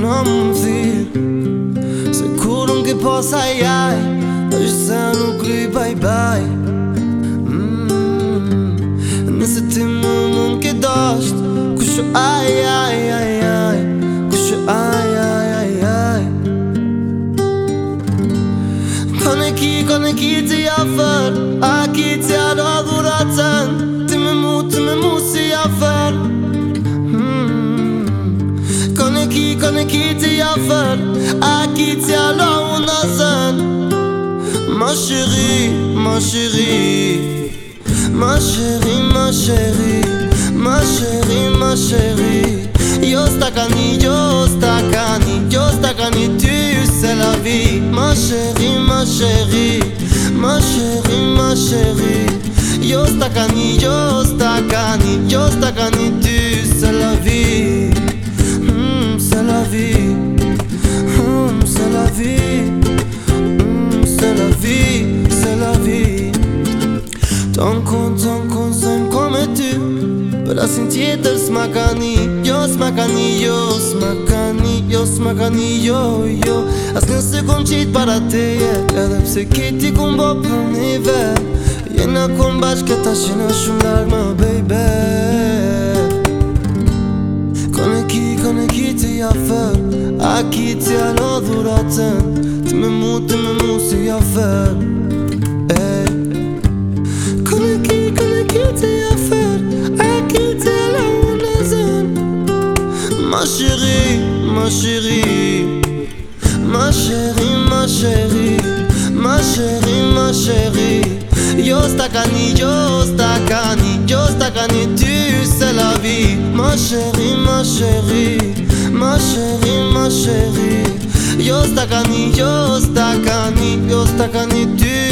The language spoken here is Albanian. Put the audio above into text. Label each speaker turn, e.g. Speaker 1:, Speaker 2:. Speaker 1: në më thyrë Se kur unë ki posa jaj është se nuk li baj baj mm, Nëse ti më mund ki dosht Kusho aj aj חיכיתי אבל הקיצי הלא הוא נזן מה שירי, מה שירי מה שירי, מה שירי מה שירי, מה שירי Yo sta cani, yo sta cani, yo sta cani, tu c'est la vie Ma chérie, ma chérie, ma chérie, ma chérie Yo sta cani, yo Zonë kun, zonë kun, zonë kon me ty Për asin tjetër s'ma ka ni Jo s'ma ka ni, jo s'ma ka ni Jo s'ma ka ni, jo, jo As në se kun qitë para teje Edhe pse kiti kun bo për një ver Jena kun bashkë këta shina shumë darë më bejbe Kone ki, kone ki të jafër A ki të janë o dhuratën Të me mu, të me mu si jafër ma chérie, ma chérie, ma chérie, ma chérie, ma chérie, ma chérie. Yo sta cani, yo sta cani, yo sta cani, tu sais la vie. Ma chérie, ma chérie, ma chérie, ma chérie. Yo sta cani, yo sta cani, yo sta cani, tu